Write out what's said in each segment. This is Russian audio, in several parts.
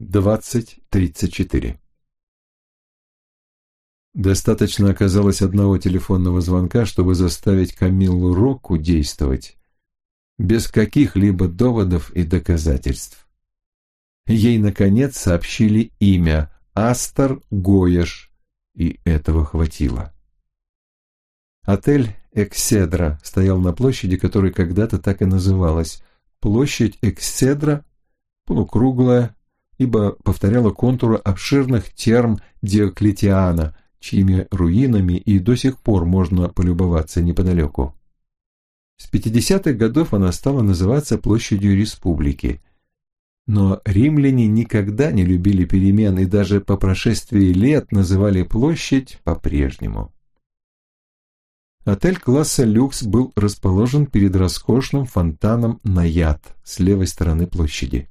20.34 Достаточно оказалось одного телефонного звонка, чтобы заставить Камиллу Рокку действовать, без каких-либо доводов и доказательств. Ей, наконец, сообщили имя Астер Гоеш, и этого хватило. Отель Экседра стоял на площади, которая когда-то так и называлась. Площадь Экседра, полукруглая, ибо повторяла контуры обширных терм Диоклетиана, чьими руинами и до сих пор можно полюбоваться неподалеку. С 50-х годов она стала называться площадью республики. Но римляне никогда не любили перемен и даже по прошествии лет называли площадь по-прежнему. Отель класса люкс был расположен перед роскошным фонтаном Наяд с левой стороны площади.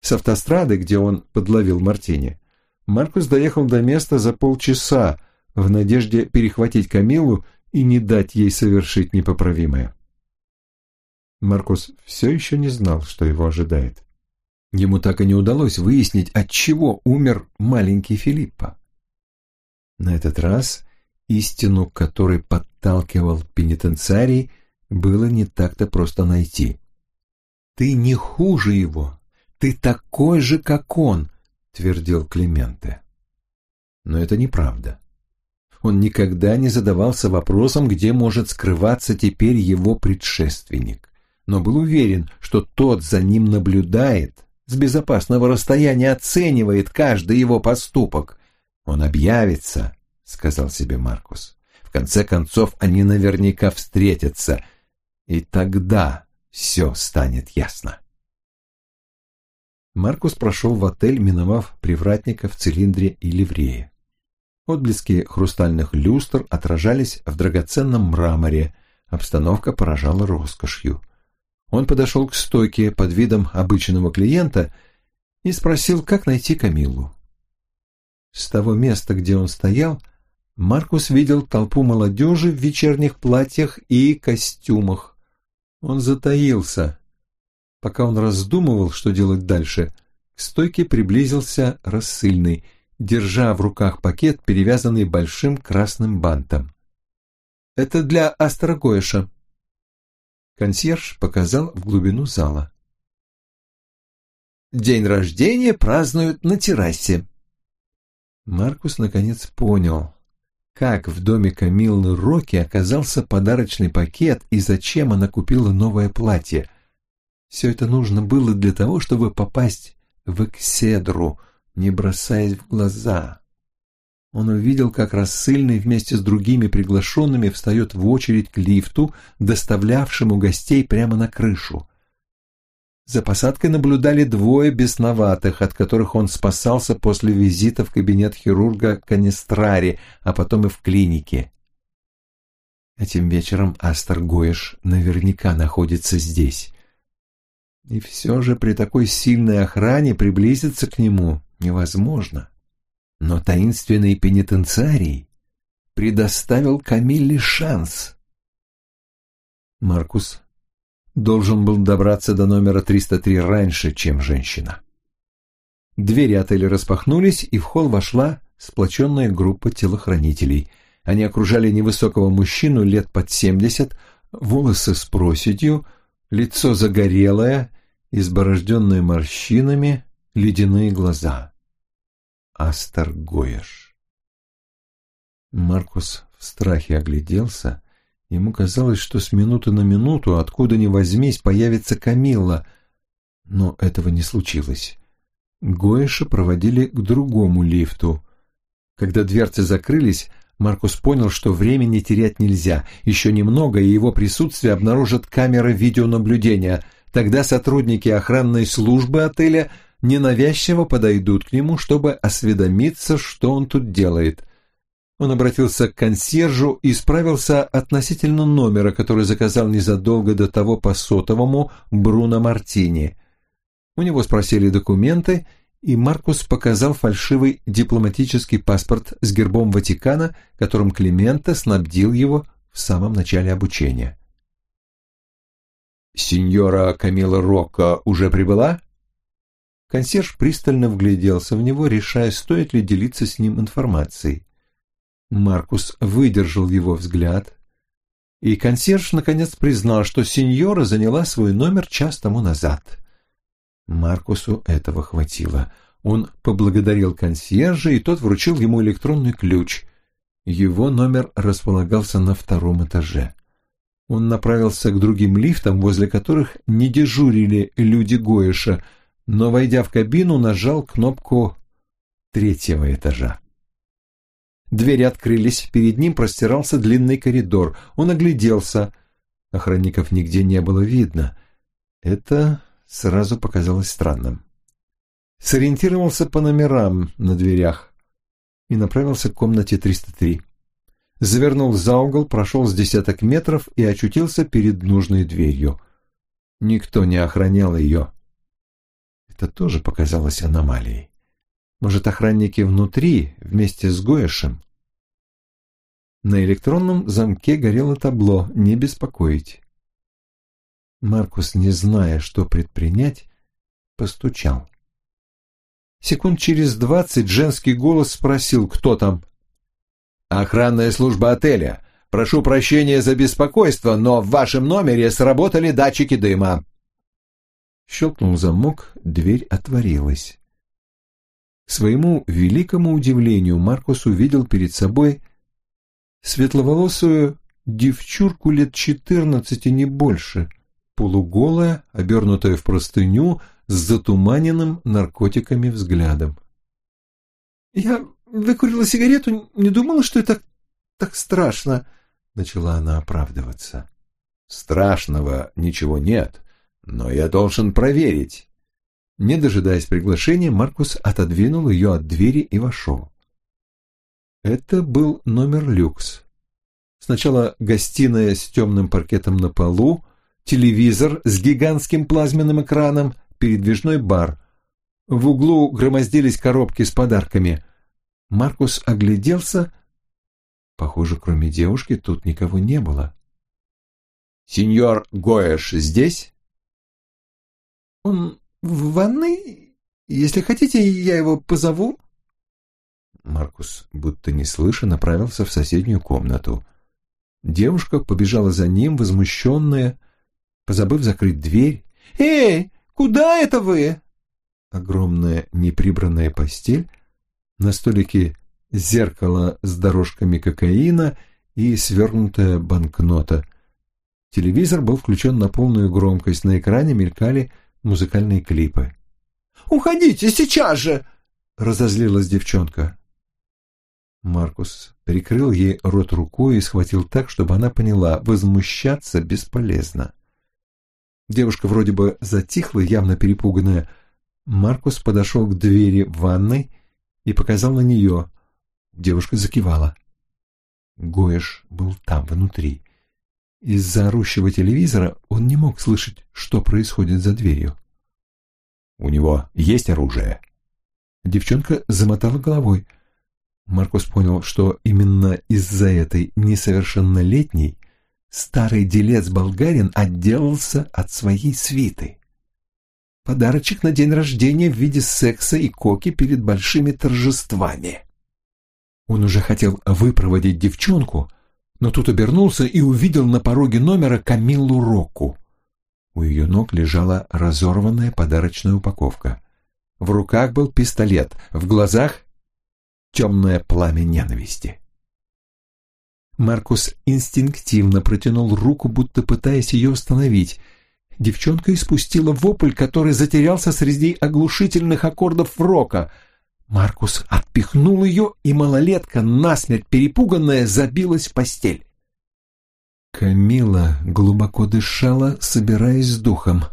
С автострады, где он подловил Мартини, Маркус доехал до места за полчаса в надежде перехватить Камилу и не дать ей совершить непоправимое. Маркус все еще не знал, что его ожидает. Ему так и не удалось выяснить, от чего умер маленький Филиппа. На этот раз истину, которой подталкивал пенитенциарий, было не так-то просто найти. «Ты не хуже его, ты такой же, как он», твердил Клименте. Но это неправда. Он никогда не задавался вопросом, где может скрываться теперь его предшественник, но был уверен, что тот за ним наблюдает, с безопасного расстояния оценивает каждый его поступок. «Он объявится», — сказал себе Маркус. «В конце концов, они наверняка встретятся, и тогда все станет ясно». Маркус прошел в отель, миновав привратника в цилиндре и ливрее. Отблески хрустальных люстр отражались в драгоценном мраморе, обстановка поражала роскошью. Он подошел к стойке под видом обычного клиента и спросил, как найти Камилу. С того места, где он стоял, Маркус видел толпу молодежи в вечерних платьях и костюмах. Он затаился, Пока он раздумывал, что делать дальше, к стойке приблизился рассыльный, держа в руках пакет, перевязанный большим красным бантом. «Это для Астрогоеша». Консьерж показал в глубину зала. «День рождения празднуют на террасе». Маркус наконец понял, как в доме Камиллы Роки оказался подарочный пакет и зачем она купила новое платье – все это нужно было для того, чтобы попасть в Экседру, не бросаясь в глаза. Он увидел, как рассыльный вместе с другими приглашенными встает в очередь к лифту, доставлявшему гостей прямо на крышу. За посадкой наблюдали двое бесноватых, от которых он спасался после визита в кабинет хирурга Канестрари, а потом и в клинике. Этим вечером Астер Гоеш наверняка находится здесь. И все же при такой сильной охране приблизиться к нему невозможно. Но таинственный пенитенциарий предоставил Камилле шанс. Маркус должен был добраться до номера 303 раньше, чем женщина. Двери отеля распахнулись, и в холл вошла сплоченная группа телохранителей. Они окружали невысокого мужчину лет под семьдесят, волосы с проседью, лицо загорелое, изборожденные морщинами, ледяные глаза. Астер Гоеш. Маркус в страхе огляделся. Ему казалось, что с минуты на минуту, откуда ни возьмись, появится Камилла. Но этого не случилось. Гоэша проводили к другому лифту. Когда дверцы закрылись, Маркус понял, что времени терять нельзя. Еще немного, и его присутствие обнаружат камеры видеонаблюдения — Тогда сотрудники охранной службы отеля ненавязчиво подойдут к нему, чтобы осведомиться, что он тут делает. Он обратился к консьержу и справился относительно номера, который заказал незадолго до того по сотовому Бруно Мартини. У него спросили документы, и Маркус показал фальшивый дипломатический паспорт с гербом Ватикана, которым Климента снабдил его в самом начале обучения. «Сеньора Камила Рокко уже прибыла?» Консьерж пристально вгляделся в него, решая, стоит ли делиться с ним информацией. Маркус выдержал его взгляд, и консьерж наконец признал, что сеньора заняла свой номер час тому назад. Маркусу этого хватило. Он поблагодарил консьержа, и тот вручил ему электронный ключ. Его номер располагался на втором этаже. Он направился к другим лифтам, возле которых не дежурили люди Гоиша, но, войдя в кабину, нажал кнопку третьего этажа. Двери открылись, перед ним простирался длинный коридор. Он огляделся. Охранников нигде не было видно. Это сразу показалось странным. Сориентировался по номерам на дверях и направился к комнате 303 завернул за угол, прошел с десяток метров и очутился перед нужной дверью. Никто не охранял ее. Это тоже показалось аномалией. Может, охранники внутри, вместе с Гоэшем? На электронном замке горело табло «Не беспокоить». Маркус, не зная, что предпринять, постучал. Секунд через двадцать женский голос спросил, кто там. «Охранная служба отеля. Прошу прощения за беспокойство, но в вашем номере сработали датчики дыма». Щелкнул замок, дверь отворилась. К своему великому удивлению Маркус увидел перед собой светловолосую девчурку лет четырнадцати, не больше, полуголая, обернутая в простыню, с затуманенным наркотиками взглядом. «Я выкурила сигарету, не думала, что это так страшно», — начала она оправдываться. «Страшного ничего нет, но я должен проверить». Не дожидаясь приглашения, Маркус отодвинул ее от двери и вошел. Это был номер люкс. Сначала гостиная с темным паркетом на полу, телевизор с гигантским плазменным экраном, передвижной бар. В углу громоздились коробки с подарками. Маркус огляделся. Похоже, кроме девушки тут никого не было. «Сеньор Гоэш здесь?» «Он в ванной? Если хотите, я его позову?» Маркус, будто не слыша, направился в соседнюю комнату. Девушка побежала за ним, возмущенная, позабыв закрыть дверь. «Эй, куда это вы?» Огромная неприбранная постель на столике зеркало с дорожками кокаина и свернутая банкнота. Телевизор был включен на полную громкость, на экране мелькали музыкальные клипы. «Уходите сейчас же!» — разозлилась девчонка. Маркус прикрыл ей рот рукой и схватил так, чтобы она поняла, возмущаться бесполезно. Девушка вроде бы затихла, явно перепуганная. Маркус подошел к двери ванной и показал на нее. Девушка закивала. Гоэш был там, внутри. Из-за орущего телевизора он не мог слышать, что происходит за дверью. «У него есть оружие?» Девчонка замотала головой. Маркус понял, что именно из-за этой несовершеннолетней старый делец-болгарин отделался от своей свиты. Подарочек на день рождения в виде секса и коки перед большими торжествами. Он уже хотел выпроводить девчонку, но тут обернулся и увидел на пороге номера Камиллу Рокку. У ее ног лежала разорванная подарочная упаковка. В руках был пистолет, в глазах темное пламя ненависти. Маркус инстинктивно протянул руку, будто пытаясь ее остановить — девчонка испустила вопль, который затерялся среди оглушительных аккордов рока. Маркус отпихнул ее, и малолетка, насмерть перепуганная, забилась в постель. Камила глубоко дышала, собираясь с духом.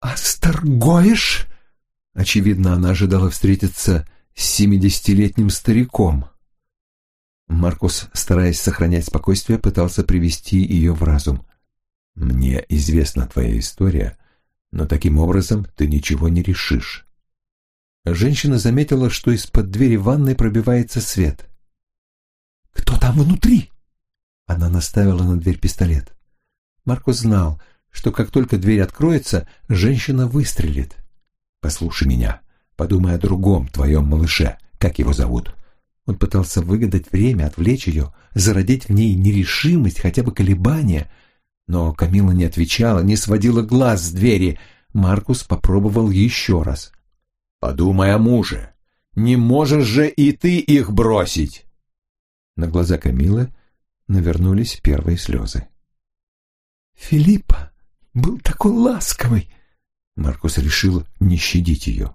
«Асторгоешь?» Очевидно, она ожидала встретиться с семидесятилетним стариком. Маркус, стараясь сохранять спокойствие, пытался привести ее в разум. Мне известна твоя история, но таким образом ты ничего не решишь. Женщина заметила, что из-под двери ванной пробивается свет. «Кто там внутри?» Она наставила на дверь пистолет. Марко знал, что как только дверь откроется, женщина выстрелит. Послушай меня, подумай о другом твоем малыше. Как его зовут?» Он пытался выгадать время, отвлечь ее, зародить в ней нерешимость, хотя бы колебания. Но Камила не отвечала, не сводила глаз с двери. Маркус попробовал еще раз. «Подумай о муже. Не можешь же и ты их бросить!» На глаза Камилы навернулись первые слезы. «Филиппа был такой ласковый!» Маркус решил не щадить ее.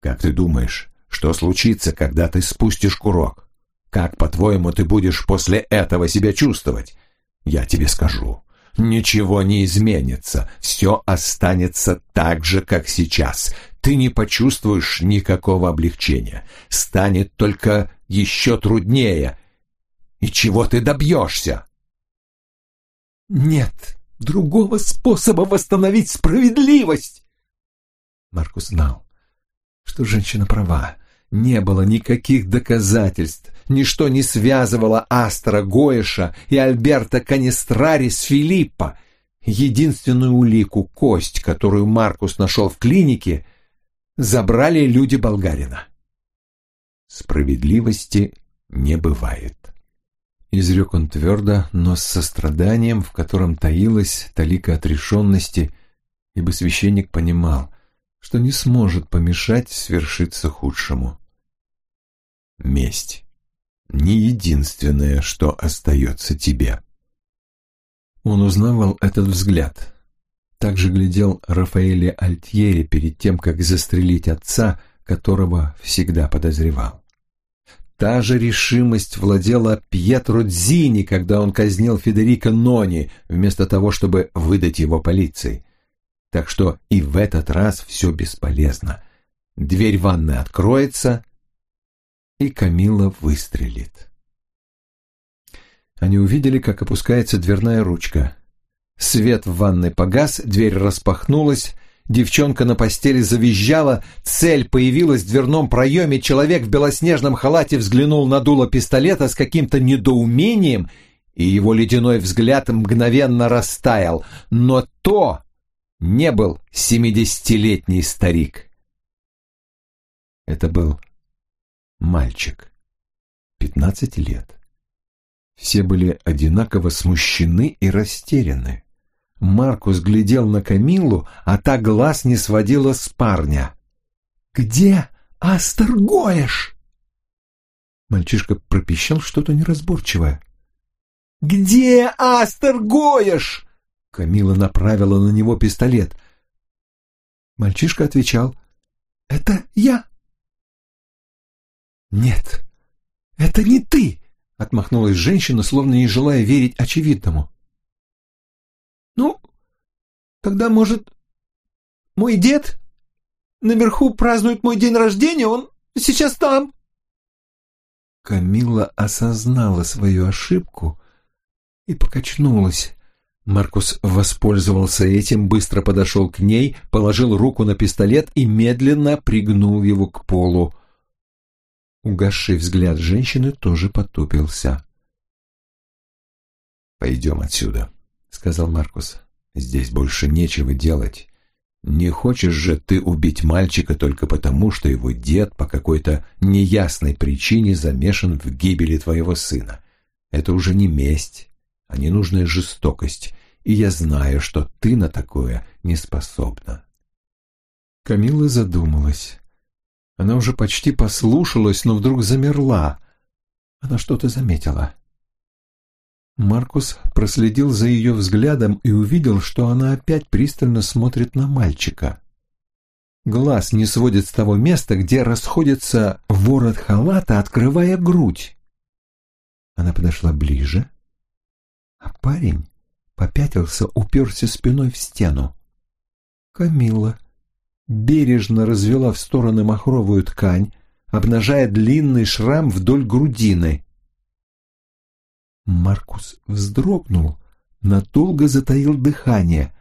«Как ты думаешь, что случится, когда ты спустишь курок? Как, по-твоему, ты будешь после этого себя чувствовать? Я тебе скажу. Ничего не изменится, все останется так же, как сейчас. Ты не почувствуешь никакого облегчения. Станет только еще труднее. И чего ты добьешься? Нет другого способа восстановить справедливость. Маркус знал, что женщина права. Не было никаких доказательств, ничто не связывало Астра Гоэша и Альберта Канистрари с Филиппа. Единственную улику, кость, которую Маркус нашел в клинике, забрали люди болгарина. Справедливости не бывает. Изрек он твердо, но с состраданием, в котором таилась талика отрешенности, ибо священник понимал, что не сможет помешать свершиться худшему. Месть — не единственное, что остается тебе. Он узнавал этот взгляд. Также глядел Рафаэле Альтьери перед тем, как застрелить отца, которого всегда подозревал. Та же решимость владела Пьетро Дзини, когда он казнил Федерико Нони, вместо того, чтобы выдать его полиции. Так что и в этот раз все бесполезно. Дверь ванны откроется, и Камила выстрелит. Они увидели, как опускается дверная ручка. Свет в ванной погас, дверь распахнулась, Девчонка на постели завизжала, цель появилась в дверном проеме, человек в белоснежном халате взглянул на дуло пистолета с каким-то недоумением, и его ледяной взгляд мгновенно растаял. Но то не был семидесятилетний старик. Это был мальчик, пятнадцать лет. Все были одинаково смущены и растеряны. Маркус глядел на Камиллу, а та глаз не сводила с парня. «Где Астергоеш?» Мальчишка пропищал что-то неразборчивое. «Где Астергоеш?» Камила направила на него пистолет. Мальчишка отвечал. «Это я». «Нет, это не ты!» — отмахнулась женщина, словно не желая верить очевидному. Ну, тогда, может, мой дед наверху празднует мой день рождения, он сейчас там. Камила осознала свою ошибку и покачнулась. Маркус воспользовался этим, быстро подошел к ней, положил руку на пистолет и медленно пригнул его к полу. Угасший взгляд женщины тоже потупился. «Пойдем отсюда», — сказал Маркус. «Здесь больше нечего делать. Не хочешь же ты убить мальчика только потому, что его дед по какой-то неясной причине замешан в гибели твоего сына. Это уже не месть, а ненужная жестокость, и я знаю, что ты на такое не способна». Камила задумалась. Она уже почти послушалась, но вдруг замерла. Она что-то заметила. Маркус проследил за ее взглядом и увидел, что она опять пристально смотрит на мальчика. Глаз не сводит с того места, где расходится ворот халата, открывая грудь. Она подошла ближе, а парень попятился, уперся спиной в стену. Камила бережно развела в стороны махровую ткань, обнажая длинный шрам вдоль грудины. Маркус вздрогнул, надолго затаил дыхание.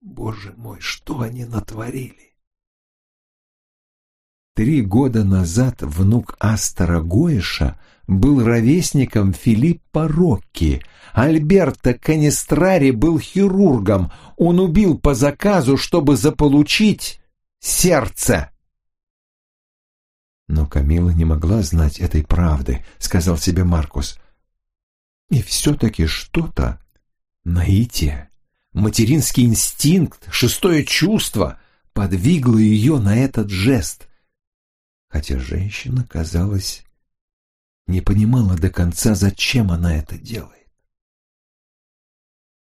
Боже мой, что они натворили? Три года назад внук Астора Гоиша был ровесником Филиппа Рокки. Альберто Канистрари был хирургом. Он убил по заказу, чтобы заполучить сердце. Но Камила не могла знать этой правды, сказал себе Маркус. И все-таки что-то, наитие, материнский инстинкт, шестое чувство подвигло ее на этот жест. Хотя женщина, казалось, не понимала до конца, зачем она это делает.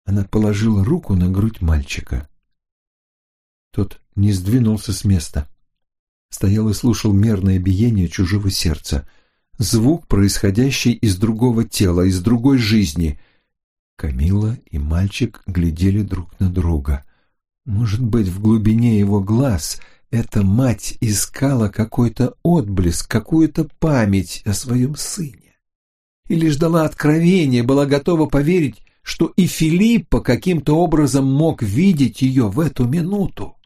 Она положила руку на грудь мальчика. Тот не сдвинулся с места. Стоял и слушал мерное биение чужого сердца. Звук, происходящий из другого тела, из другой жизни. Камила и мальчик глядели друг на друга. Может быть, в глубине его глаз эта мать искала какой-то отблеск, какую-то память о своем сыне. Или ждала откровения, была готова поверить, что и Филиппа каким-то образом мог видеть ее в эту минуту.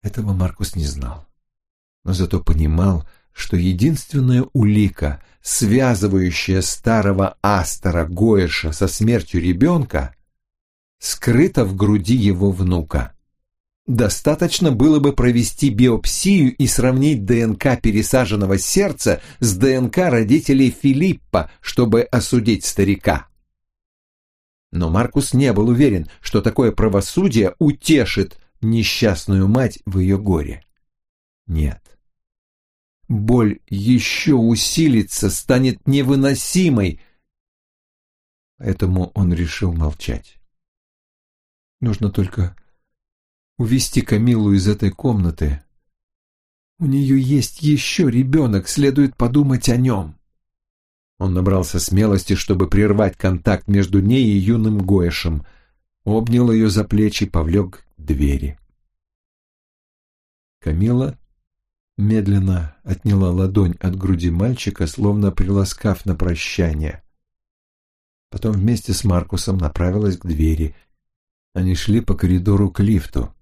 Этого Маркус не знал, но зато понимал, что единственная улика, связывающая старого Астора Гоэша со смертью ребенка, скрыта в груди его внука. Достаточно было бы провести биопсию и сравнить ДНК пересаженного сердца с ДНК родителей Филиппа, чтобы осудить старика. Но Маркус не был уверен, что такое правосудие утешит несчастную мать в ее горе. Нет. Боль еще усилится, станет невыносимой. Поэтому он решил молчать. Нужно только увести Камилу из этой комнаты. У нее есть еще ребенок, следует подумать о нем. Он набрался смелости, чтобы прервать контакт между ней и юным Гоэшем, обнял ее за плечи, повлек к двери. Камила медленно отняла ладонь от груди мальчика, словно приласкав на прощание. Потом вместе с Маркусом направилась к двери. Они шли по коридору к лифту.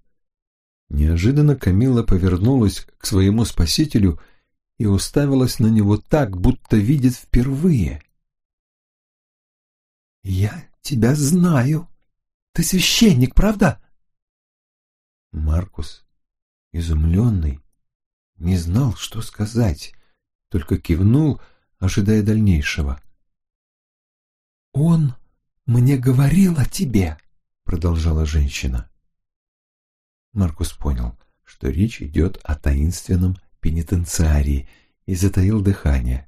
Неожиданно Камила повернулась к своему спасителю и уставилась на него так, будто видит впервые. «Я тебя знаю. Ты священник, правда?» Маркус, изумленный, не знал, что сказать, только кивнул, ожидая дальнейшего. «Он мне говорил о тебе», — продолжала женщина. Маркус понял, что речь идет о таинственном пенитенциарии и затаил дыхание.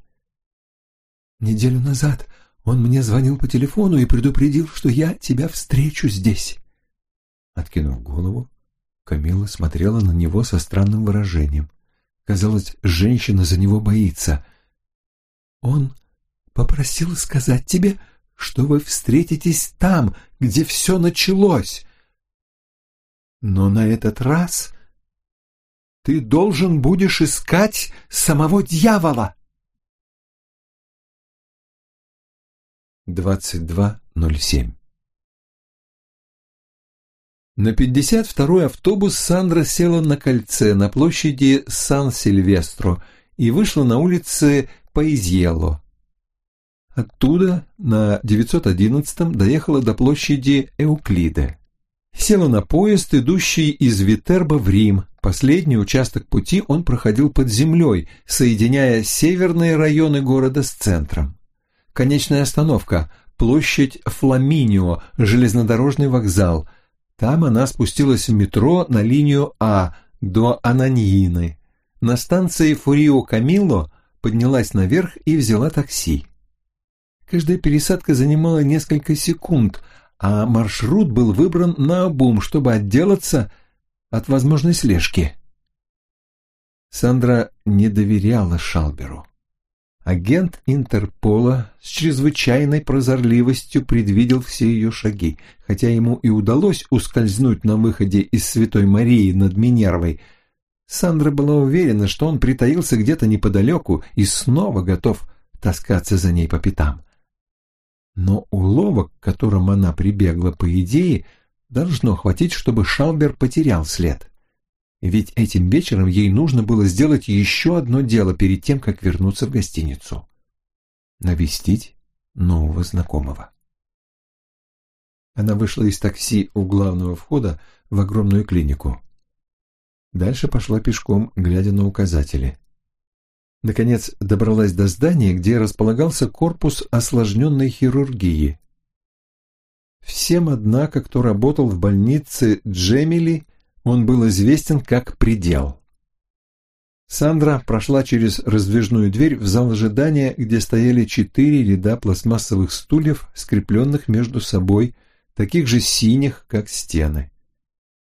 «Неделю назад он мне звонил по телефону и предупредил, что я тебя встречу здесь». Откинув голову, Камила смотрела на него со странным выражением. Казалось, женщина за него боится. «Он попросил сказать тебе, что вы встретитесь там, где все началось. Но на этот раз ты должен будешь искать самого дьявола. 22.07 На 52-й автобус Сандра села на кольце на площади Сан-Сильвестро и вышла на улице Паизьелло. Оттуда на 911-м доехала до площади Эуклиде. Села на поезд, идущий из Витерба в Рим. Последний участок пути он проходил под землей, соединяя северные районы города с центром. Конечная остановка – площадь Фламинио, железнодорожный вокзал. Там она спустилась в метро на линию А до Ананьины. На станции Фурио Камилло поднялась наверх и взяла такси. Каждая пересадка занимала несколько секунд – а маршрут был выбран наобум, чтобы отделаться от возможной слежки. Сандра не доверяла Шалберу. Агент Интерпола с чрезвычайной прозорливостью предвидел все ее шаги, хотя ему и удалось ускользнуть на выходе из Святой Марии над Минервой. Сандра была уверена, что он притаился где-то неподалеку и снова готов таскаться за ней по пятам. Но уловок, к которым она прибегла, по идее, должно хватить, чтобы Шалбер потерял след. Ведь этим вечером ей нужно было сделать еще одно дело перед тем, как вернуться в гостиницу. Навестить нового знакомого. Она вышла из такси у главного входа в огромную клинику. Дальше пошла пешком, глядя на указатели. Наконец добралась до здания, где располагался корпус осложненной хирургии. Всем, однако, кто работал в больнице Джемили, он был известен как предел. Сандра прошла через раздвижную дверь в зал ожидания, где стояли четыре ряда пластмассовых стульев, скрепленных между собой, таких же синих, как стены.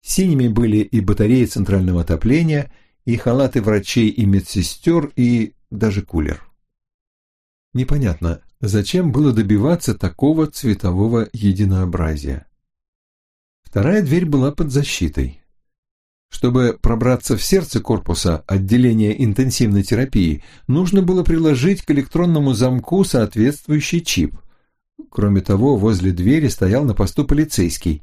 Синими были и батареи центрального отопления, и халаты врачей и медсестер, и даже кулер. Непонятно, зачем было добиваться такого цветового единообразия. Вторая дверь была под защитой. Чтобы пробраться в сердце корпуса отделения интенсивной терапии, нужно было приложить к электронному замку соответствующий чип. Кроме того, возле двери стоял на посту полицейский.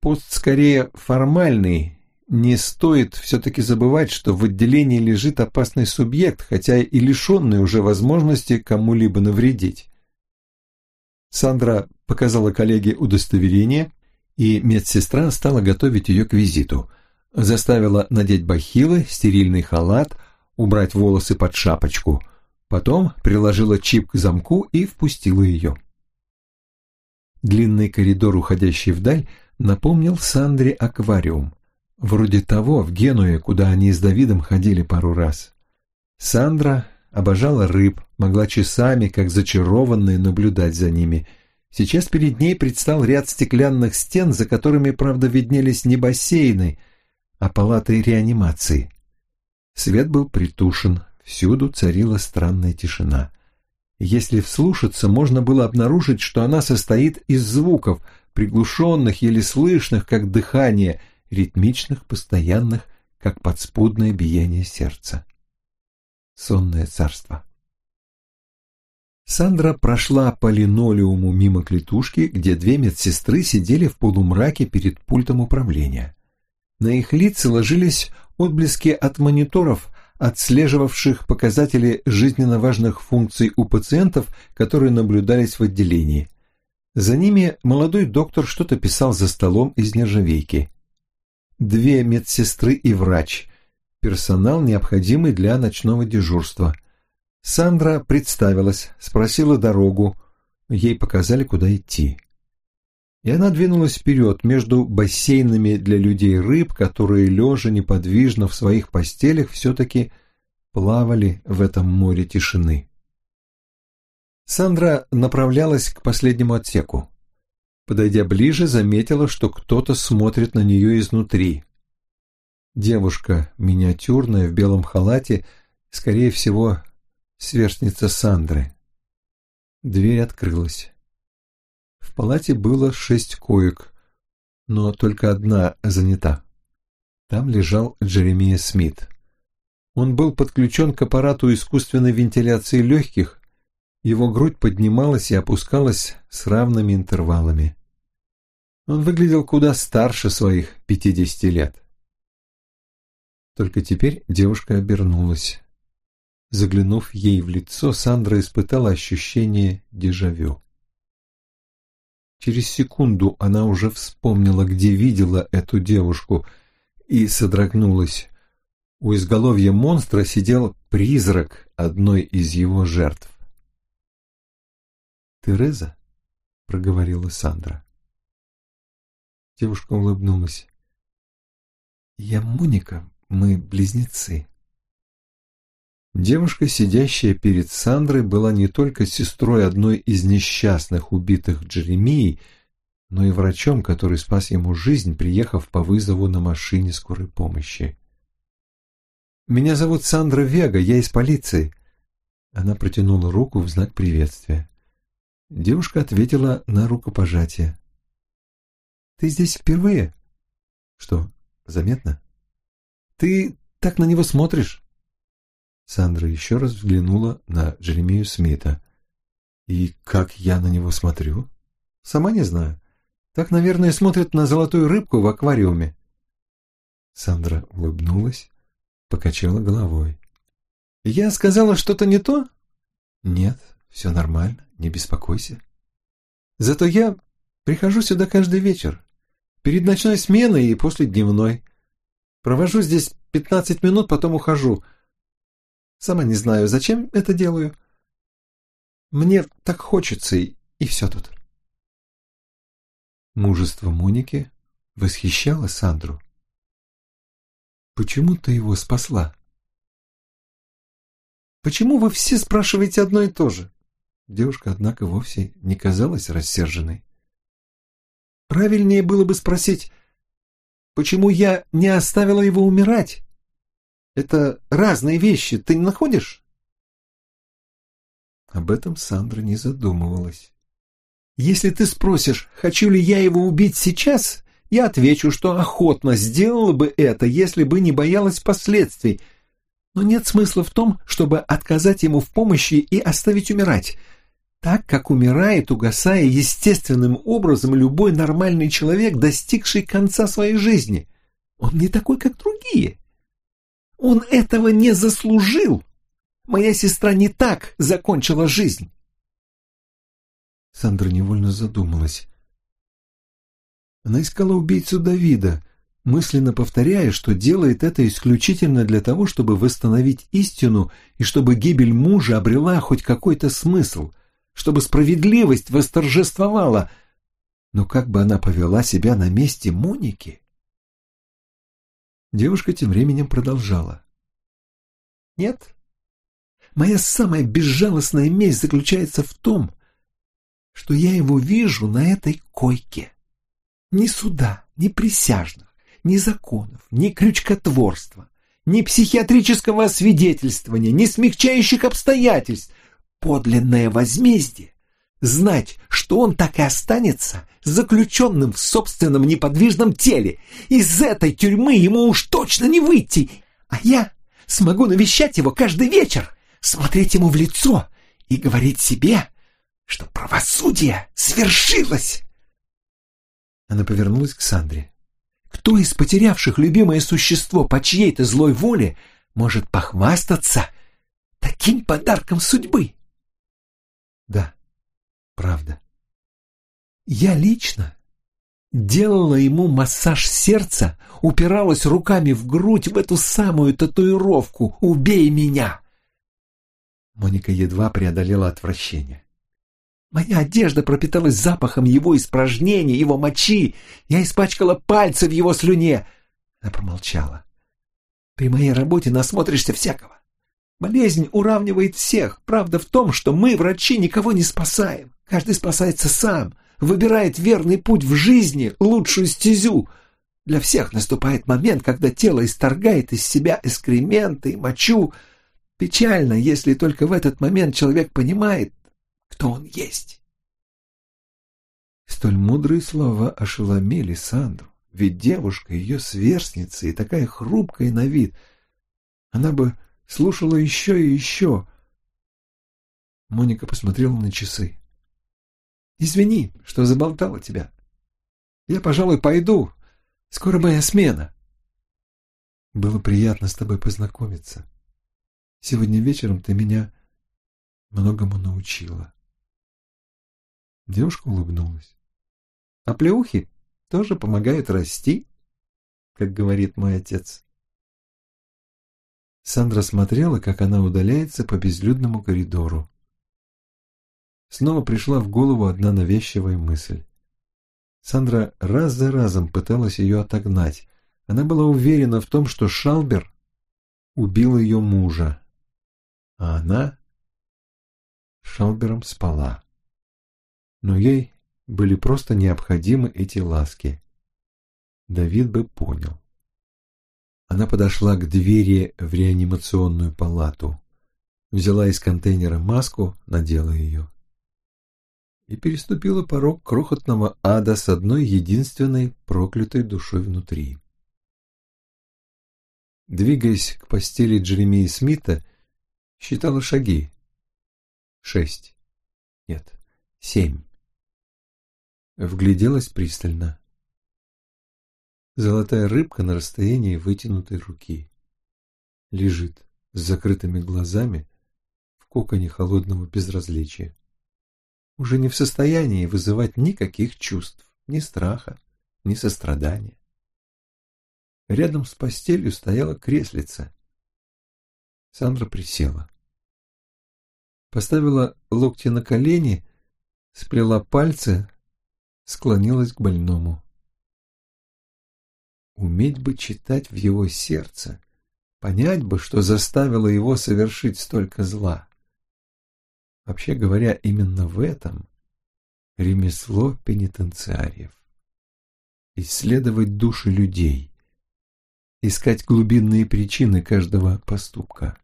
Пост скорее формальный, не стоит все-таки забывать, что в отделении лежит опасный субъект, хотя и лишенный уже возможности кому-либо навредить. Сандра показала коллеге удостоверение, и медсестра стала готовить ее к визиту – заставила надеть бахилы, стерильный халат, убрать волосы под шапочку. Потом приложила чип к замку и впустила ее. Длинный коридор, уходящий вдаль, напомнил Сандре аквариум. Вроде того в Генуе, куда они с Давидом ходили пару раз. Сандра обожала рыб, могла часами, как зачарованная, наблюдать за ними. Сейчас перед ней предстал ряд стеклянных стен, за которыми, правда, виднелись не бассейны, а палатой реанимации. Свет был притушен, всюду царила странная тишина. Если вслушаться, можно было обнаружить, что она состоит из звуков, приглушенных, еле слышных, как дыхание, ритмичных, постоянных, как подспудное биение сердца. Сонное царство. Сандра прошла по линолеуму мимо клетушки, где две медсестры сидели в полумраке перед пультом управления. На их лица ложились отблески от мониторов, отслеживавших показатели жизненно важных функций у пациентов, которые наблюдались в отделении. За ними молодой доктор что-то писал за столом из нержавейки. Две медсестры и врач. Персонал, необходимый для ночного дежурства. Сандра представилась, спросила дорогу. Ей показали, куда идти и она двинулась вперед между бассейнами для людей рыб, которые, лежа неподвижно в своих постелях, все-таки плавали в этом море тишины. Сандра направлялась к последнему отсеку. Подойдя ближе, заметила, что кто-то смотрит на нее изнутри. Девушка, миниатюрная, в белом халате, скорее всего, сверстница Сандры. Дверь открылась. В палате было шесть коек, но только одна занята. Там лежал Джеремия Смит. Он был подключен к аппарату искусственной вентиляции легких, его грудь поднималась и опускалась с равными интервалами. Он выглядел куда старше своих пятидесяти лет. Только теперь девушка обернулась. Заглянув ей в лицо, Сандра испытала ощущение дежавю. Через секунду она уже вспомнила, где видела эту девушку, и содрогнулась. У изголовья монстра сидел призрак одной из его жертв. «Тереза?» — проговорила Сандра. Девушка улыбнулась. «Я Моника, мы близнецы». Девушка, сидящая перед Сандрой, была не только сестрой одной из несчастных убитых Джеремии, но и врачом, который спас ему жизнь, приехав по вызову на машине скорой помощи. «Меня зовут Сандра Вега, я из полиции». Она протянула руку в знак приветствия. Девушка ответила на рукопожатие. «Ты здесь впервые?» «Что, заметно?» «Ты так на него смотришь?» Сандра еще раз взглянула на Джеремию Смита. «И как я на него смотрю?» «Сама не знаю. Так, наверное, смотрят на золотую рыбку в аквариуме». Сандра улыбнулась, покачала головой. «Я сказала что-то не то?» «Нет, все нормально, не беспокойся. Зато я прихожу сюда каждый вечер, перед ночной сменой и после дневной. Провожу здесь пятнадцать минут, потом ухожу. Сама не знаю, зачем это делаю. Мне так хочется, и, и все тут. Мужество Моники восхищало Сандру. Почему ты его спасла? Почему вы все спрашиваете одно и то же? Девушка, однако, вовсе не казалась рассерженной. Правильнее было бы спросить, почему я не оставила его умирать? Это разные вещи, ты не находишь? Об этом Сандра не задумывалась. Если ты спросишь, хочу ли я его убить сейчас, я отвечу, что охотно сделала бы это, если бы не боялась последствий. Но нет смысла в том, чтобы отказать ему в помощи и оставить умирать. Так, как умирает, угасая естественным образом любой нормальный человек, достигший конца своей жизни. Он не такой, как другие. Он этого не заслужил. Моя сестра не так закончила жизнь. Сандра невольно задумалась. Она искала убийцу Давида, мысленно повторяя, что делает это исключительно для того, чтобы восстановить истину и чтобы гибель мужа обрела хоть какой-то смысл, чтобы справедливость восторжествовала. Но как бы она повела себя на месте Моники? Девушка тем временем продолжала. «Нет, моя самая безжалостная месть заключается в том, что я его вижу на этой койке. Ни суда, ни присяжных, ни законов, ни крючкотворства, ни психиатрического освидетельствования, ни смягчающих обстоятельств. Подлинное возмездие — знать, что он так и останется заключенным в собственном неподвижном теле. Из этой тюрьмы ему уж точно не выйти, а я смогу навещать его каждый вечер, смотреть ему в лицо и говорить себе, что правосудие свершилось. Она повернулась к Сандре. Кто из потерявших любимое существо по чьей-то злой воле может похвастаться таким подарком судьбы? Да, правда. Я лично делала ему массаж сердца, упиралась руками в грудь в эту самую татуировку «Убей меня!». Моника едва преодолела отвращение. Моя одежда пропиталась запахом его испражнений, его мочи. Я испачкала пальцы в его слюне. Она промолчала. При моей работе насмотришься всякого. Болезнь уравнивает всех. Правда в том, что мы, врачи, никого не спасаем. Каждый спасается сам, выбирает верный путь в жизни, лучшую стезю. Для всех наступает момент, когда тело исторгает из себя экскременты и мочу. Печально, если только в этот момент человек понимает, кто он есть. Столь мудрые слова ошеломили Сандру, ведь девушка, ее сверстница и такая хрупкая на вид, она бы слушала еще и еще. Моника посмотрела на часы. «Извини, что заболтала тебя. Я, пожалуй, пойду. Скоро моя смена». «Было приятно с тобой познакомиться. Сегодня вечером ты меня многому научила». Девушка улыбнулась. А плеухи тоже помогают расти, как говорит мой отец. Сандра смотрела, как она удаляется по безлюдному коридору. Снова пришла в голову одна навязчивая мысль. Сандра раз за разом пыталась ее отогнать. Она была уверена в том, что Шалбер убил ее мужа, а она Шалбером спала но ей были просто необходимы эти ласки. Давид бы понял. Она подошла к двери в реанимационную палату, взяла из контейнера маску, надела ее и переступила порог крохотного ада с одной единственной проклятой душой внутри. Двигаясь к постели Джеремии Смита, считала шаги. Шесть. Нет, семь вгляделась пристально. Золотая рыбка на расстоянии вытянутой руки. Лежит с закрытыми глазами в коконе холодного безразличия. Уже не в состоянии вызывать никаких чувств, ни страха, ни сострадания. Рядом с постелью стояла креслица. Сандра присела. Поставила локти на колени, сплела пальцы, склонилась к больному. Уметь бы читать в его сердце, понять бы, что заставило его совершить столько зла. Вообще говоря, именно в этом ремесло пенитенциариев. Исследовать души людей, искать глубинные причины каждого поступка.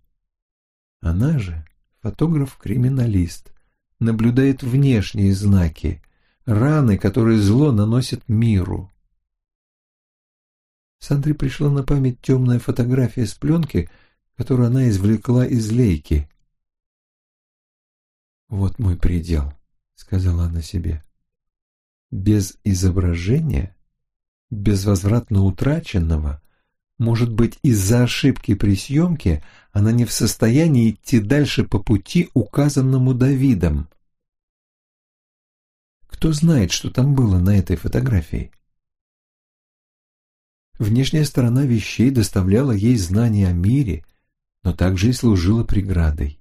Она же, фотограф-криминалист, наблюдает внешние знаки, раны, которые зло наносит миру. Сандре пришла на память темная фотография с пленки, которую она извлекла из лейки. «Вот мой предел», — сказала она себе. «Без изображения, безвозвратно утраченного, может быть, из-за ошибки при съемке она не в состоянии идти дальше по пути, указанному Давидом. Кто знает, что там было на этой фотографии? Внешняя сторона вещей доставляла ей знания о мире, но также и служила преградой.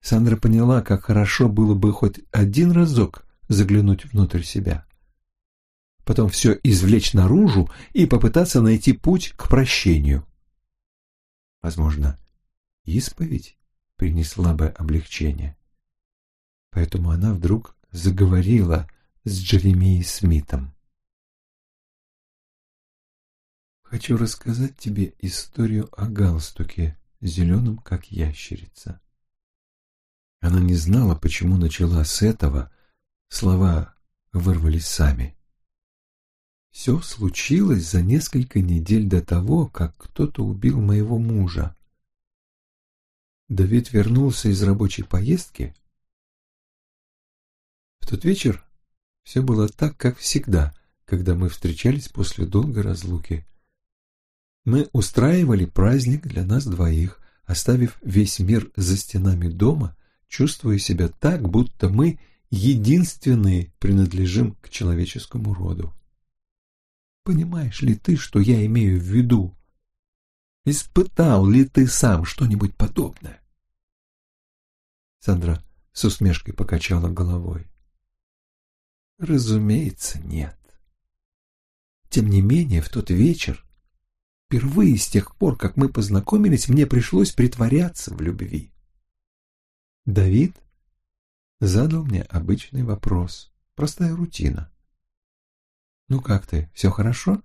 Сандра поняла, как хорошо было бы хоть один разок заглянуть внутрь себя. Потом все извлечь наружу и попытаться найти путь к прощению. Возможно, исповедь принесла бы облегчение. Поэтому она вдруг заговорила с Джеремией Смитом. Хочу рассказать тебе историю о галстуке, зеленом, как ящерица. Она не знала, почему начала с этого, слова вырвались сами. Все случилось за несколько недель до того, как кто-то убил моего мужа. Давид вернулся из рабочей поездки. В тот вечер все было так, как всегда, когда мы встречались после долгой разлуки. Мы устраивали праздник для нас двоих, оставив весь мир за стенами дома, чувствуя себя так, будто мы единственные принадлежим к человеческому роду. Понимаешь ли ты, что я имею в виду? Испытал ли ты сам что-нибудь подобное? Сандра с усмешкой покачала головой. Разумеется, нет. Тем не менее, в тот вечер Впервые с тех пор, как мы познакомились, мне пришлось притворяться в любви. Давид задал мне обычный вопрос. Простая рутина. «Ну как ты, все хорошо?»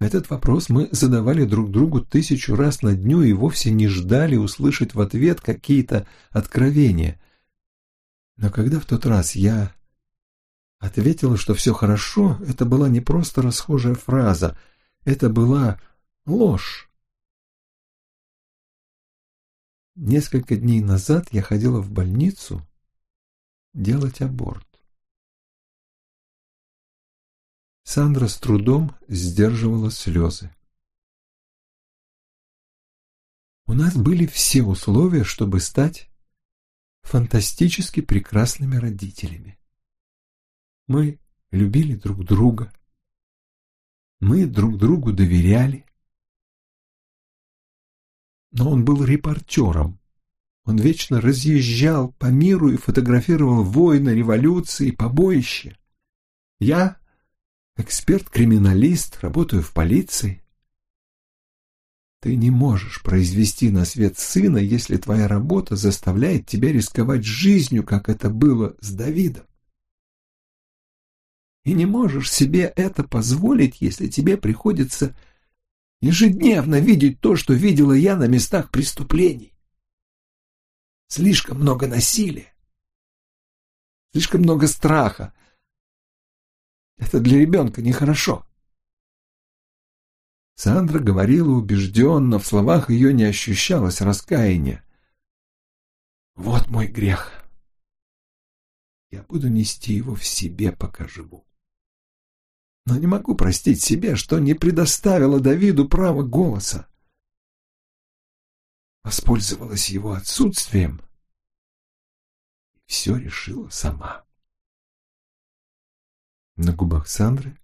Этот вопрос мы задавали друг другу тысячу раз на дню и вовсе не ждали услышать в ответ какие-то откровения. Но когда в тот раз я ответила, что все хорошо, это была не просто расхожая фраза — это была ложь. Несколько дней назад я ходила в больницу делать аборт. Сандра с трудом сдерживала слезы. У нас были все условия, чтобы стать фантастически прекрасными родителями. Мы любили друг друга, мы друг другу доверяли. Но он был репортером. Он вечно разъезжал по миру и фотографировал войны, революции, побоища. Я эксперт-криминалист, работаю в полиции. Ты не можешь произвести на свет сына, если твоя работа заставляет тебя рисковать жизнью, как это было с Давидом и не можешь себе это позволить, если тебе приходится ежедневно видеть то, что видела я на местах преступлений. Слишком много насилия, слишком много страха. Это для ребенка нехорошо. Сандра говорила убежденно, в словах ее не ощущалось раскаяния. Вот мой грех. Я буду нести его в себе, пока живу но не могу простить себе, что не предоставила Давиду право голоса. Воспользовалась его отсутствием и все решила сама. На губах Сандры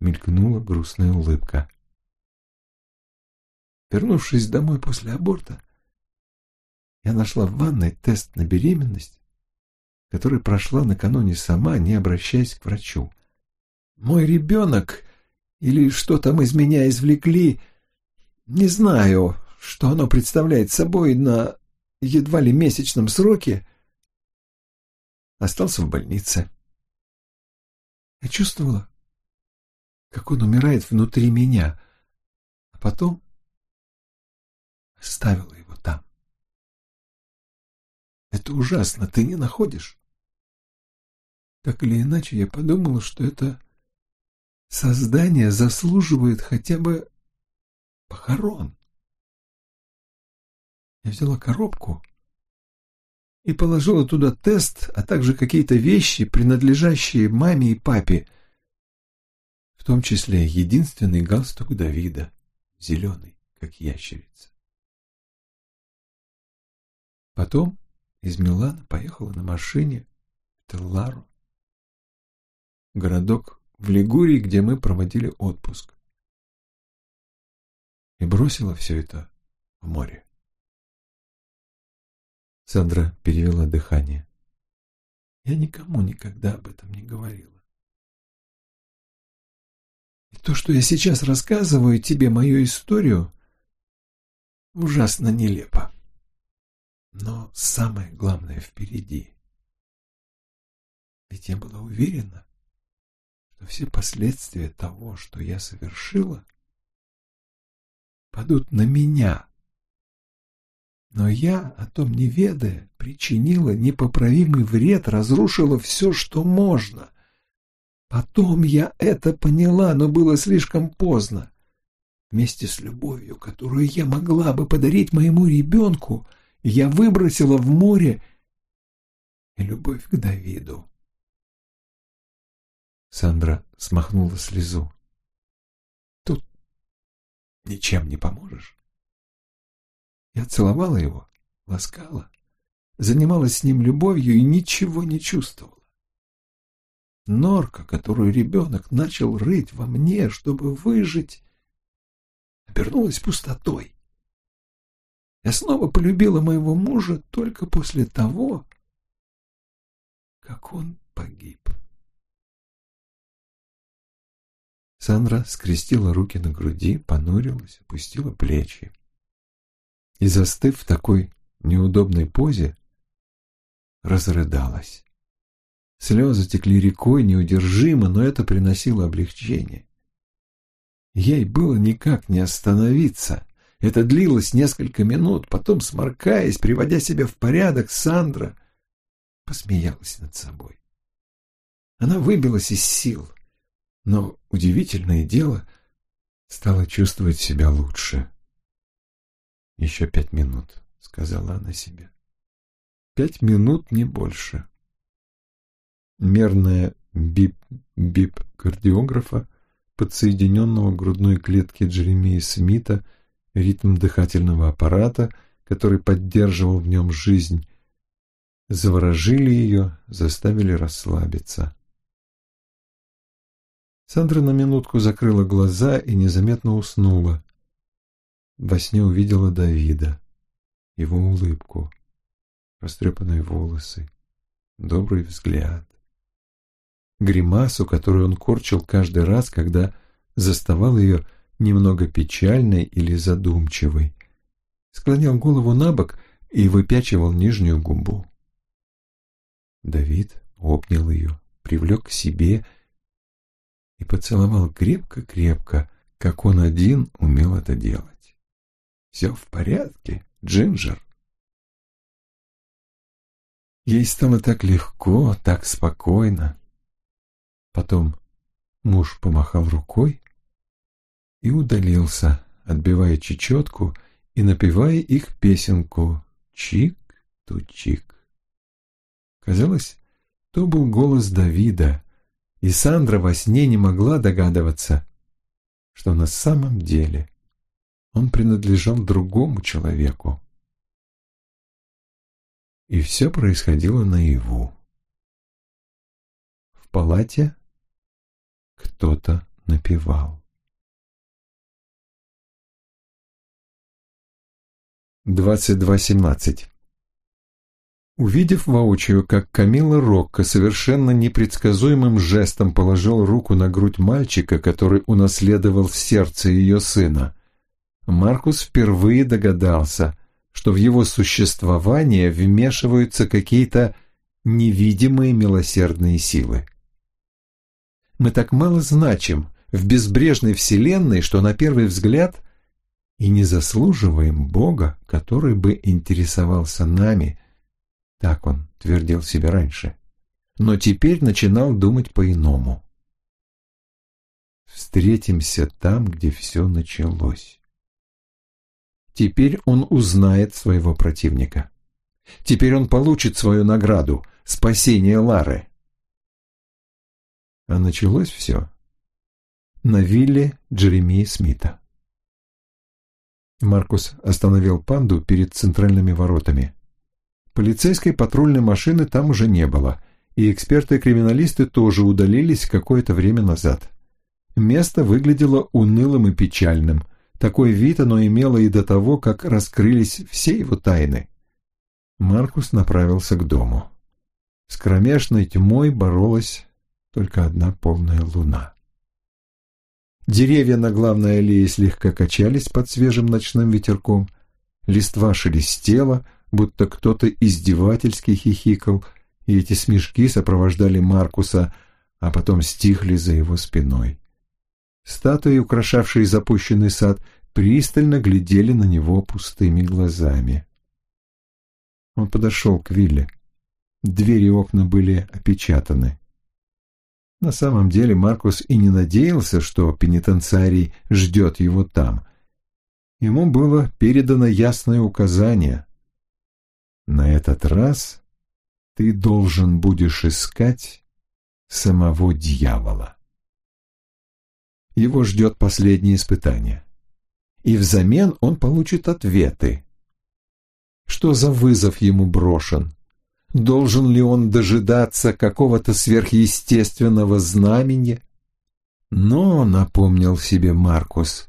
мелькнула грустная улыбка. Вернувшись домой после аборта, я нашла в ванной тест на беременность, который прошла накануне сама, не обращаясь к врачу. Мой ребенок, или что там из меня извлекли, не знаю, что оно представляет собой на едва ли месячном сроке, остался в больнице. Я чувствовала, как он умирает внутри меня, а потом оставила его там. Это ужасно, ты не находишь? Так или иначе, я подумала, что это создание заслуживает хотя бы похорон. Я взяла коробку и положила туда тест, а также какие-то вещи, принадлежащие маме и папе, в том числе единственный галстук Давида, зеленый, как ящерица. Потом из Милана поехала на машине в Теллару, городок в Лигурии, где мы проводили отпуск, и бросила все это в море. Сандра перевела дыхание. Я никому никогда об этом не говорила. И то, что я сейчас рассказываю тебе мою историю, ужасно нелепо. Но самое главное впереди. Ведь я была уверена, все последствия того, что я совершила, падут на меня. Но я, о том не ведая, причинила непоправимый вред, разрушила все, что можно. Потом я это поняла, но было слишком поздно. Вместе с любовью, которую я могла бы подарить моему ребенку, я выбросила в море и любовь к Давиду. Сандра смахнула слезу. Тут ничем не поможешь. Я целовала его, ласкала, занималась с ним любовью и ничего не чувствовала. Норка, которую ребенок начал рыть во мне, чтобы выжить, обернулась пустотой. Я снова полюбила моего мужа только после того, как он погиб. Сандра скрестила руки на груди, понурилась, опустила плечи. И, застыв в такой неудобной позе, разрыдалась. Слезы текли рекой неудержимо, но это приносило облегчение. Ей было никак не остановиться. Это длилось несколько минут, потом, сморкаясь, приводя себя в порядок, Сандра посмеялась над собой. Она выбилась из сил, но, удивительное дело, стала чувствовать себя лучше. «Еще пять минут», — сказала она себе. «Пять минут, не больше». Мерная бип-бип кардиографа, подсоединенного к грудной клетке Джеремии Смита, ритм дыхательного аппарата, который поддерживал в нем жизнь, заворожили ее, заставили расслабиться. Сандра на минутку закрыла глаза и незаметно уснула. Во сне увидела Давида, его улыбку, растрепанные волосы, добрый взгляд, гримасу, которую он корчил каждый раз, когда заставал ее немного печальной или задумчивой, склонял голову на бок и выпячивал нижнюю губу. Давид обнял ее, привлек к себе и поцеловал крепко-крепко, как он один умел это делать. «Все в порядке, Джинджер?» Ей стало так легко, так спокойно. Потом муж помахал рукой и удалился, отбивая чечетку и напевая их песенку «Чик-ту-чик». Казалось, то был голос Давида, и Сандра во сне не могла догадываться, что на самом деле он принадлежал другому человеку. И все происходило наяву. В палате кто-то напевал. 22.17 Увидев воочию, как Камила Рокко совершенно непредсказуемым жестом положил руку на грудь мальчика, который унаследовал сердце ее сына, Маркус впервые догадался, что в его существование вмешиваются какие-то невидимые милосердные силы. Мы так мало значим в безбрежной вселенной, что на первый взгляд и не заслуживаем Бога, который бы интересовался нами – так он твердил себе раньше. Но теперь начинал думать по-иному. Встретимся там, где все началось. Теперь он узнает своего противника. Теперь он получит свою награду — спасение Лары. А началось все на вилле Джеремии Смита. Маркус остановил панду перед центральными воротами. Полицейской патрульной машины там уже не было, и эксперты-криминалисты тоже удалились какое-то время назад. Место выглядело унылым и печальным. Такой вид оно имело и до того, как раскрылись все его тайны. Маркус направился к дому. С кромешной тьмой боролась только одна полная луна. Деревья на главной аллее слегка качались под свежим ночным ветерком, листва шелестела, будто кто-то издевательски хихикал, и эти смешки сопровождали Маркуса, а потом стихли за его спиной. Статуи, украшавшие запущенный сад, пристально глядели на него пустыми глазами. Он подошел к вилле. Двери и окна были опечатаны. На самом деле Маркус и не надеялся, что пенитенциарий ждет его там. Ему было передано ясное указание на этот раз ты должен будешь искать самого дьявола. Его ждет последнее испытание. И взамен он получит ответы. Что за вызов ему брошен? Должен ли он дожидаться какого-то сверхъестественного знамения? Но, напомнил себе Маркус,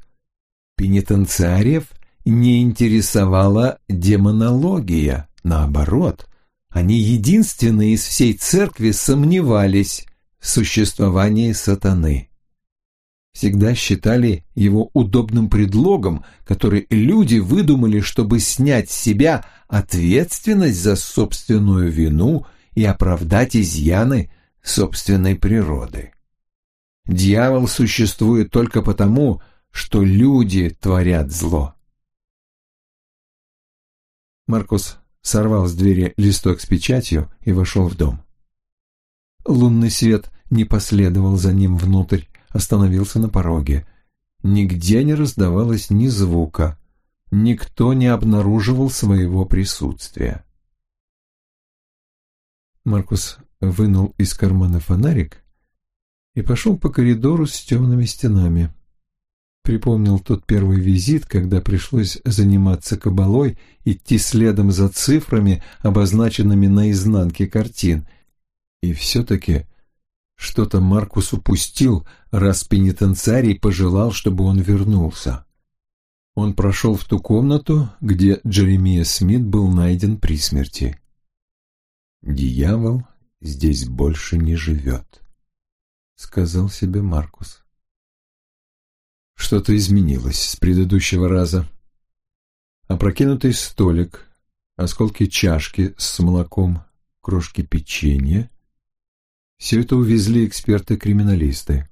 пенитенциариев не интересовала демонология. Наоборот, они единственные из всей церкви сомневались в существовании сатаны. Всегда считали его удобным предлогом, который люди выдумали, чтобы снять с себя ответственность за собственную вину и оправдать изъяны собственной природы. Дьявол существует только потому, что люди творят зло. Маркус сорвал с двери листок с печатью и вошел в дом. Лунный свет не последовал за ним внутрь, остановился на пороге. Нигде не раздавалось ни звука, никто не обнаруживал своего присутствия. Маркус вынул из кармана фонарик и пошел по коридору с темными стенами припомнил тот первый визит, когда пришлось заниматься кабалой, идти следом за цифрами, обозначенными на изнанке картин. И все-таки что-то Маркус упустил, раз пенитенциарий пожелал, чтобы он вернулся. Он прошел в ту комнату, где Джеремия Смит был найден при смерти. «Дьявол здесь больше не живет», — сказал себе Маркус. Что-то изменилось с предыдущего раза. Опрокинутый столик, осколки чашки с молоком, крошки печенья. Все это увезли эксперты-криминалисты.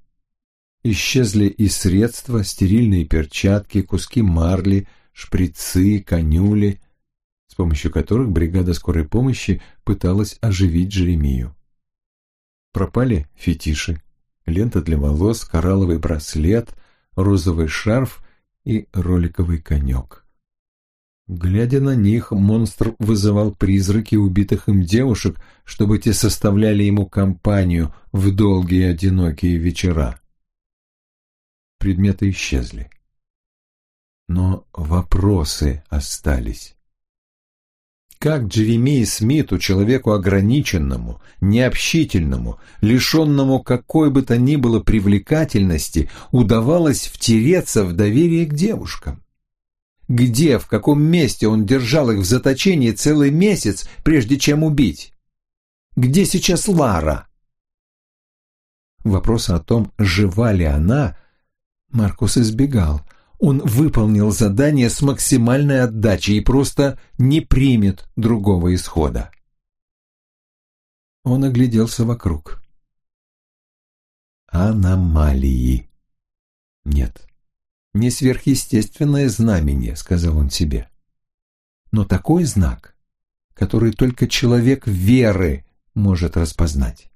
Исчезли и средства, стерильные перчатки, куски марли, шприцы, конюли, с помощью которых бригада скорой помощи пыталась оживить Джеремию. Пропали фетиши, лента для волос, коралловый браслет — розовый шарф и роликовый конек. Глядя на них, монстр вызывал призраки убитых им девушек, чтобы те составляли ему компанию в долгие одинокие вечера. Предметы исчезли. Но вопросы остались. Как Джеремии Смиту, человеку ограниченному, необщительному, лишенному какой бы то ни было привлекательности, удавалось втереться в доверие к девушкам? где, в каком месте он держал их в заточении целый месяц, прежде чем убить? Где сейчас Лара? Вопроса о том, жива ли она, Маркус избегал. Он выполнил задание с максимальной отдачей и просто не примет другого исхода. Он огляделся вокруг. Аномалии. Нет, не сверхъестественное знамение, сказал он себе. Но такой знак, который только человек веры может распознать.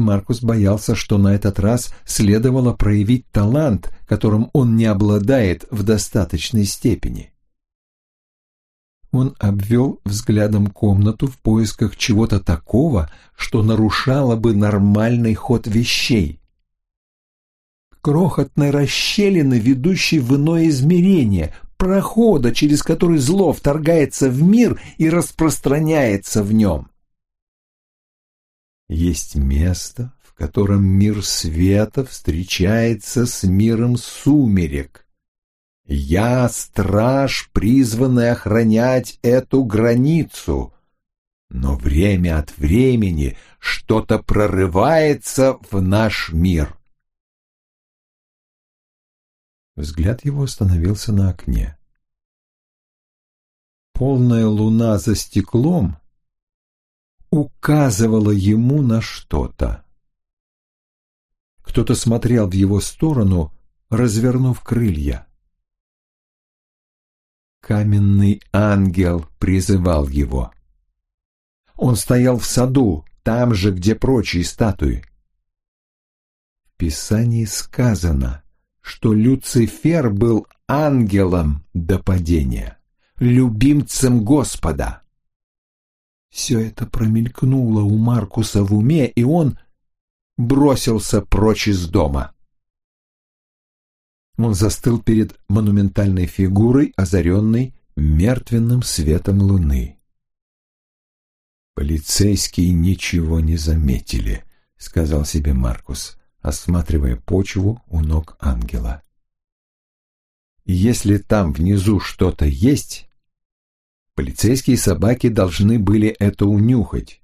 Маркус боялся, что на этот раз следовало проявить талант, которым он не обладает в достаточной степени. Он обвел взглядом комнату в поисках чего-то такого, что нарушало бы нормальный ход вещей. Крохотной расщелины, ведущей в иное измерение, прохода, через который зло вторгается в мир и распространяется в нем. Есть место, в котором мир света встречается с миром сумерек. Я страж, призванный охранять эту границу. Но время от времени что-то прорывается в наш мир. Взгляд его остановился на окне. Полная луна за стеклом указывала ему на что-то. Кто-то смотрел в его сторону, развернув крылья. Каменный ангел призывал его. Он стоял в саду, там же, где прочие статуи. В Писании сказано, что Люцифер был ангелом до падения, любимцем Господа. Все это промелькнуло у Маркуса в уме, и он бросился прочь из дома. Он застыл перед монументальной фигурой, озаренной мертвенным светом луны. «Полицейские ничего не заметили», — сказал себе Маркус, осматривая почву у ног ангела. «Если там внизу что-то есть, Полицейские собаки должны были это унюхать.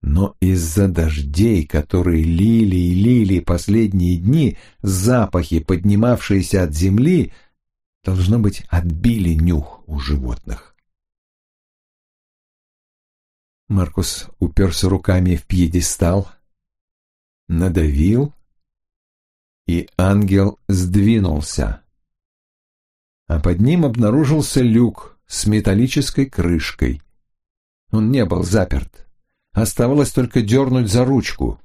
Но из-за дождей, которые лили и лили последние дни, запахи, поднимавшиеся от земли, должно быть, отбили нюх у животных. Маркус уперся руками в пьедестал, надавил, и ангел сдвинулся. А под ним обнаружился люк, с металлической крышкой. Он не был заперт. Оставалось только дернуть за ручку.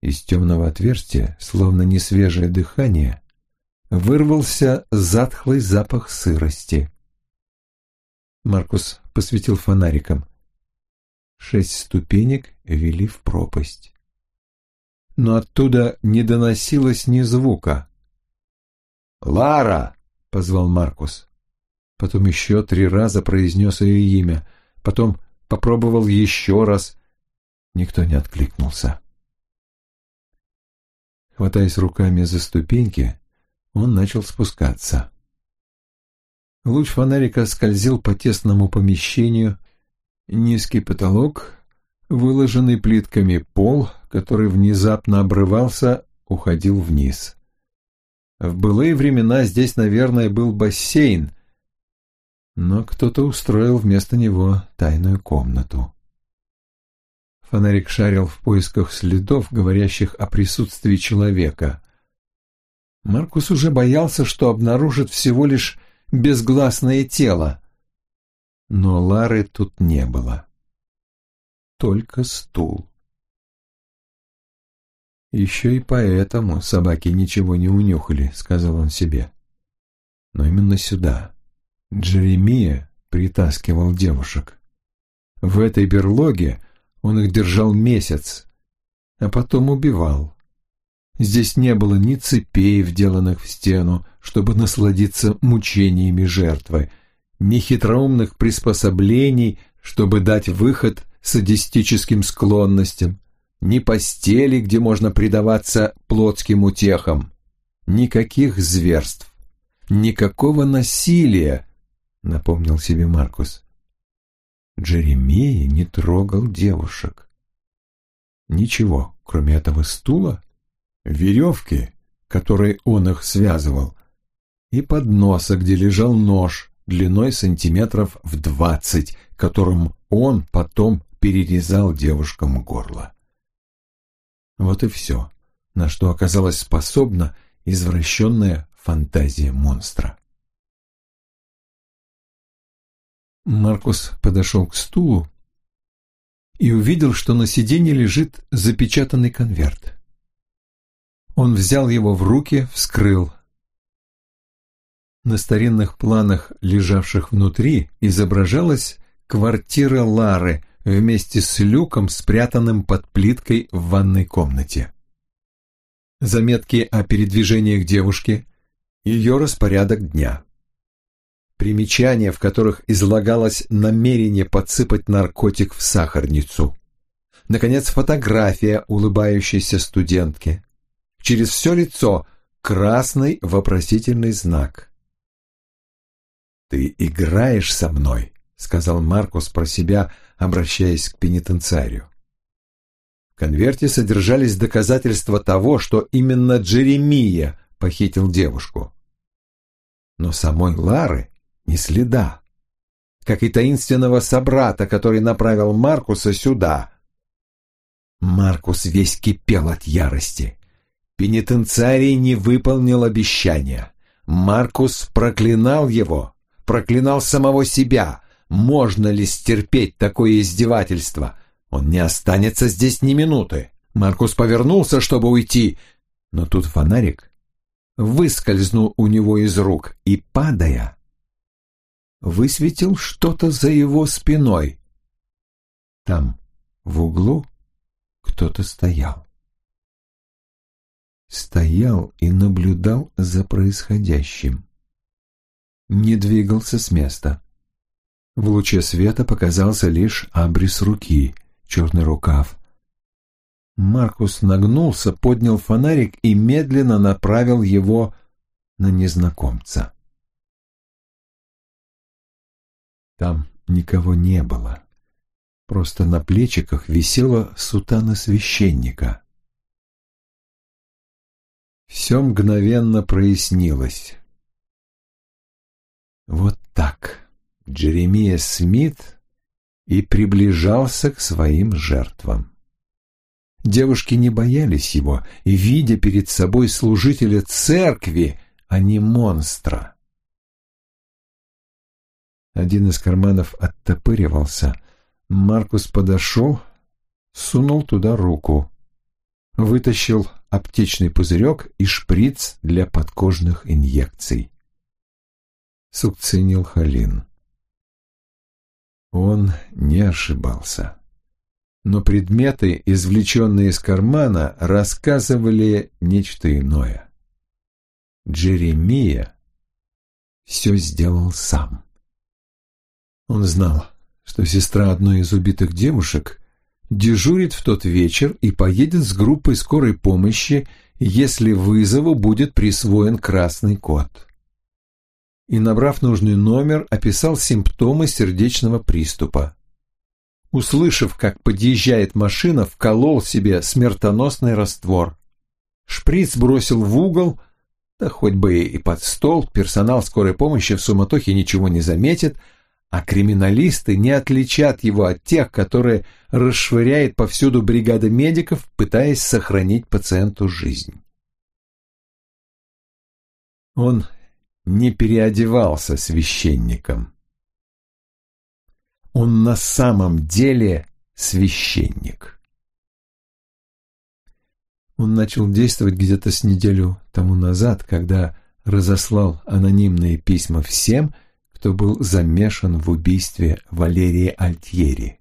Из темного отверстия, словно несвежее дыхание, вырвался затхлый запах сырости. Маркус посветил фонариком. Шесть ступенек вели в пропасть. Но оттуда не доносилось ни звука. «Лара!» — позвал Маркус. Потом еще три раза произнес ее имя. Потом попробовал еще раз. Никто не откликнулся. Хватаясь руками за ступеньки, он начал спускаться. Луч фонарика скользил по тесному помещению. Низкий потолок, выложенный плитками пол, который внезапно обрывался, уходил вниз. В былые времена здесь, наверное, был бассейн, но кто-то устроил вместо него тайную комнату. Фонарик шарил в поисках следов, говорящих о присутствии человека. Маркус уже боялся, что обнаружит всего лишь безгласное тело. Но Лары тут не было. Только стул. «Еще и поэтому собаки ничего не унюхали», — сказал он себе. «Но именно сюда. Джеремия притаскивал девушек. В этой берлоге он их держал месяц, а потом убивал. Здесь не было ни цепей, вделанных в стену, чтобы насладиться мучениями жертвы, ни хитроумных приспособлений, чтобы дать выход садистическим склонностям, ни постели, где можно предаваться плотским утехам, никаких зверств. никакого насилия, напомнил себе Маркус. Джеремия не трогал девушек. Ничего, кроме этого стула, веревки, которой он их связывал, и подноса, где лежал нож длиной сантиметров в двадцать, которым он потом перерезал девушкам горло. Вот и все, на что оказалась способна извращенная фантазия монстра. Маркус подошел к стулу и увидел, что на сиденье лежит запечатанный конверт. Он взял его в руки, вскрыл. На старинных планах, лежавших внутри, изображалась квартира Лары вместе с люком, спрятанным под плиткой в ванной комнате. Заметки о передвижениях девушки, ее распорядок дня примечания, в которых излагалось намерение подсыпать наркотик в сахарницу. Наконец, фотография улыбающейся студентки. Через все лицо красный вопросительный знак. «Ты играешь со мной», — сказал Маркус про себя, обращаясь к пенитенциарию. В конверте содержались доказательства того, что именно Джеремия похитил девушку. Но самой Лары ни следа. Как и таинственного собрата, который направил Маркуса сюда. Маркус весь кипел от ярости. Пенитенциарий не выполнил обещания. Маркус проклинал его, проклинал самого себя. Можно ли стерпеть такое издевательство? Он не останется здесь ни минуты. Маркус повернулся, чтобы уйти, но тут фонарик выскользнул у него из рук и, падая, высветил что-то за его спиной. Там, в углу, кто-то стоял. Стоял и наблюдал за происходящим. Не двигался с места. В луче света показался лишь абрис руки, черный рукав. Маркус нагнулся, поднял фонарик и медленно направил его на незнакомца. Там никого не было. Просто на плечиках висела сутана священника. Все мгновенно прояснилось. Вот так Джеремия Смит и приближался к своим жертвам. Девушки не боялись его, и, видя перед собой служителя церкви, а не монстра. Один из карманов оттопыривался. Маркус подошел, сунул туда руку. Вытащил аптечный пузырек и шприц для подкожных инъекций. Сукцинил Халин. Он не ошибался. Но предметы, извлеченные из кармана, рассказывали нечто иное. Джеремия все сделал сам. Он знал, что сестра одной из убитых девушек дежурит в тот вечер и поедет с группой скорой помощи, если вызову будет присвоен красный код. И, набрав нужный номер, описал симптомы сердечного приступа. Услышав, как подъезжает машина, вколол себе смертоносный раствор. Шприц бросил в угол, да хоть бы и под стол, персонал скорой помощи в суматохе ничего не заметит, а криминалисты не отличат его от тех, которые расшвыряет повсюду бригада медиков, пытаясь сохранить пациенту жизнь. Он не переодевался священником. Он на самом деле священник. Он начал действовать где-то с неделю тому назад, когда разослал анонимные письма всем, кто был замешан в убийстве Валерии Альтьери.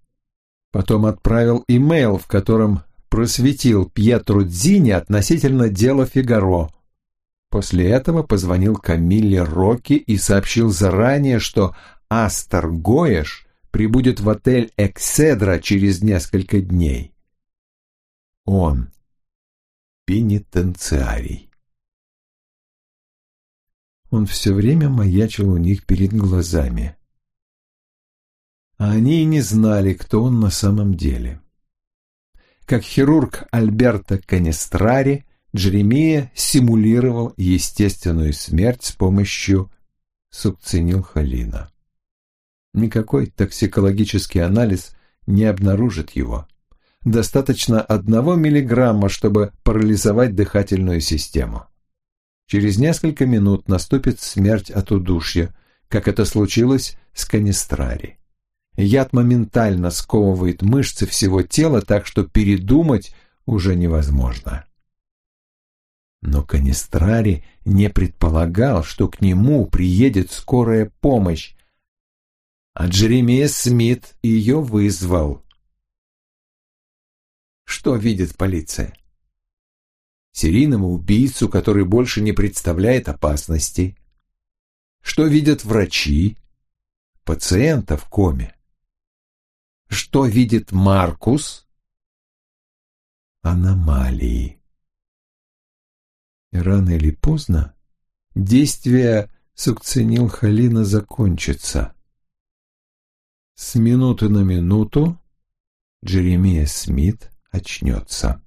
Потом отправил имейл, в котором просветил Пьетру Дзини относительно дела Фигаро. После этого позвонил Камилле Рокки и сообщил заранее, что Астер Гоеш прибудет в отель Экседра через несколько дней. Он пенитенциарий. Он все время маячил у них перед глазами. А они и не знали, кто он на самом деле. Как хирург Альберто Канестрари, Джеремия симулировал естественную смерть с помощью сукцинилхолина. Никакой токсикологический анализ не обнаружит его. Достаточно одного миллиграмма, чтобы парализовать дыхательную систему. Через несколько минут наступит смерть от удушья, как это случилось с канистрари. Яд моментально сковывает мышцы всего тела, так что передумать уже невозможно. Но Канистрари не предполагал, что к нему приедет скорая помощь, а Джеремия Смит ее вызвал. Что видит полиция? Серийного убийцу, который больше не представляет опасности. Что видят врачи? Пациента в коме. Что видит Маркус? Аномалии. Рано или поздно действие сукцинилхолина закончится. С минуты на минуту Джеремия Смит очнется.